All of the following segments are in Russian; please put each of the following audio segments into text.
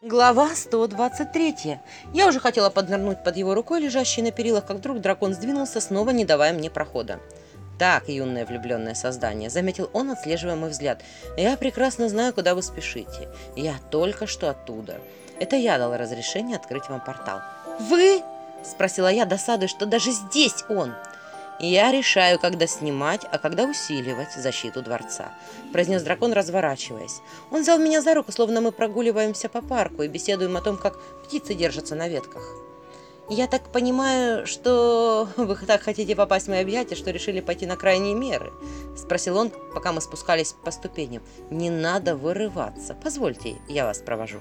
Глава 123. Я уже хотела поднырнуть под его рукой, лежащей на перилах, как вдруг дракон сдвинулся, снова не давая мне прохода. «Так, юное влюбленное создание», — заметил он, отслеживая мой взгляд. «Я прекрасно знаю, куда вы спешите. Я только что оттуда. Это я дала разрешение открыть вам портал». «Вы?» — спросила я, досадуя, что даже здесь он. «Я решаю, когда снимать, а когда усиливать защиту дворца», — произнес дракон, разворачиваясь. Он взял меня за руку, словно мы прогуливаемся по парку и беседуем о том, как птицы держатся на ветках. «Я так понимаю, что вы так хотите попасть в мои объятия, что решили пойти на крайние меры?» — спросил он, пока мы спускались по ступеням. «Не надо вырываться. Позвольте, я вас провожу».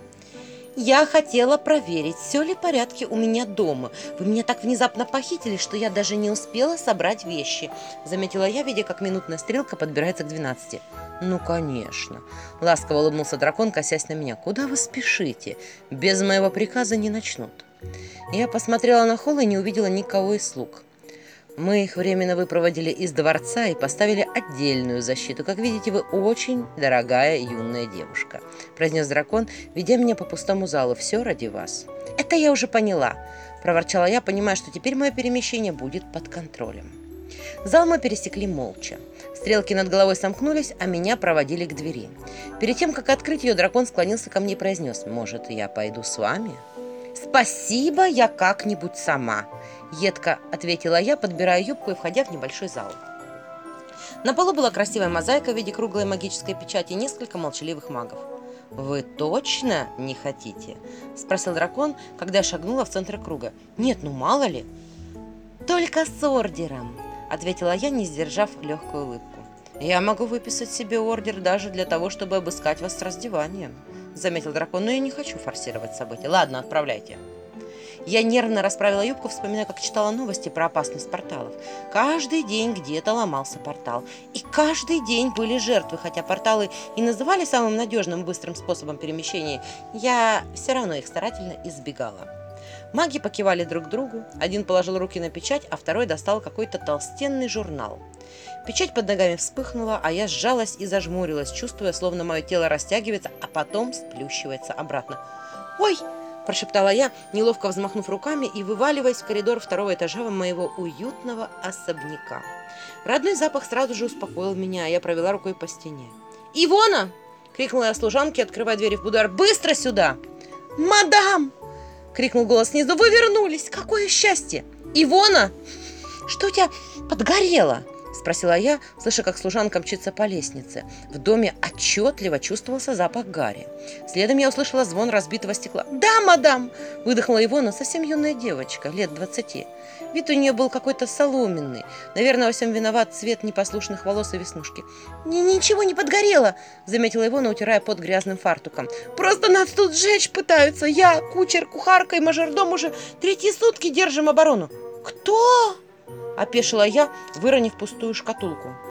Я хотела проверить, все ли в порядке у меня дома. Вы меня так внезапно похитили, что я даже не успела собрать вещи. Заметила я, видя, как минутная стрелка подбирается к 12. Ну, конечно. Ласково улыбнулся дракон, косясь на меня. Куда вы спешите? Без моего приказа не начнут. Я посмотрела на холл и не увидела никого из слуг. Мы их временно выпроводили из дворца и поставили отдельную защиту. Как видите, вы очень дорогая юная девушка», — произнес дракон, ведя меня по пустому залу. «Все ради вас». «Это я уже поняла», — проворчала я, понимая, что теперь мое перемещение будет под контролем. Зал мы пересекли молча. Стрелки над головой сомкнулись, а меня проводили к двери. Перед тем, как открыть ее, дракон склонился ко мне и произнес, «Может, я пойду с вами?» «Спасибо, я как-нибудь сама», — едко ответила я, подбирая юбку и входя в небольшой зал. На полу была красивая мозаика в виде круглой магической печати и несколько молчаливых магов. «Вы точно не хотите?» — спросил дракон, когда я шагнула в центр круга. «Нет, ну мало ли». «Только с ордером», — ответила я, не сдержав легкую улыбку. «Я могу выписать себе ордер даже для того, чтобы обыскать вас с раздеванием», заметил дракон, но я не хочу форсировать события. Ладно, отправляйте. Я нервно расправила юбку, вспоминая, как читала новости про опасность порталов. Каждый день где-то ломался портал. И каждый день были жертвы, хотя порталы и называли самым надежным быстрым способом перемещения, я все равно их старательно избегала. Маги покивали друг другу, один положил руки на печать, а второй достал какой-то толстенный журнал. Печать под ногами вспыхнула, а я сжалась и зажмурилась, чувствуя, словно мое тело растягивается, а потом сплющивается обратно. «Ой!» – прошептала я, неловко взмахнув руками и вываливаясь в коридор второго этажа моего уютного особняка. Родной запах сразу же успокоил меня, а я провела рукой по стене. «Ивона!» – крикнула я служанке, открывая двери в будуар. «Быстро сюда!» «Мадам!» – крикнул голос снизу. «Вы вернулись! Какое счастье!» «Ивона! Что у тебя подгорело?» Спросила я, слыша, как служанка мчится по лестнице. В доме отчетливо чувствовался запах гари. Следом я услышала звон разбитого стекла. «Да, мадам!» – выдохнула его, но совсем юная девочка, лет двадцати. Вид у нее был какой-то соломенный. Наверное, во всем виноват цвет непослушных волос и веснушки. «Ничего не подгорело!» – заметила его, утирая под грязным фартуком. «Просто нас тут сжечь пытаются! Я, кучер, кухарка и мажордом уже третьи сутки держим оборону!» «Кто?» Опешила я, выронив пустую шкатулку.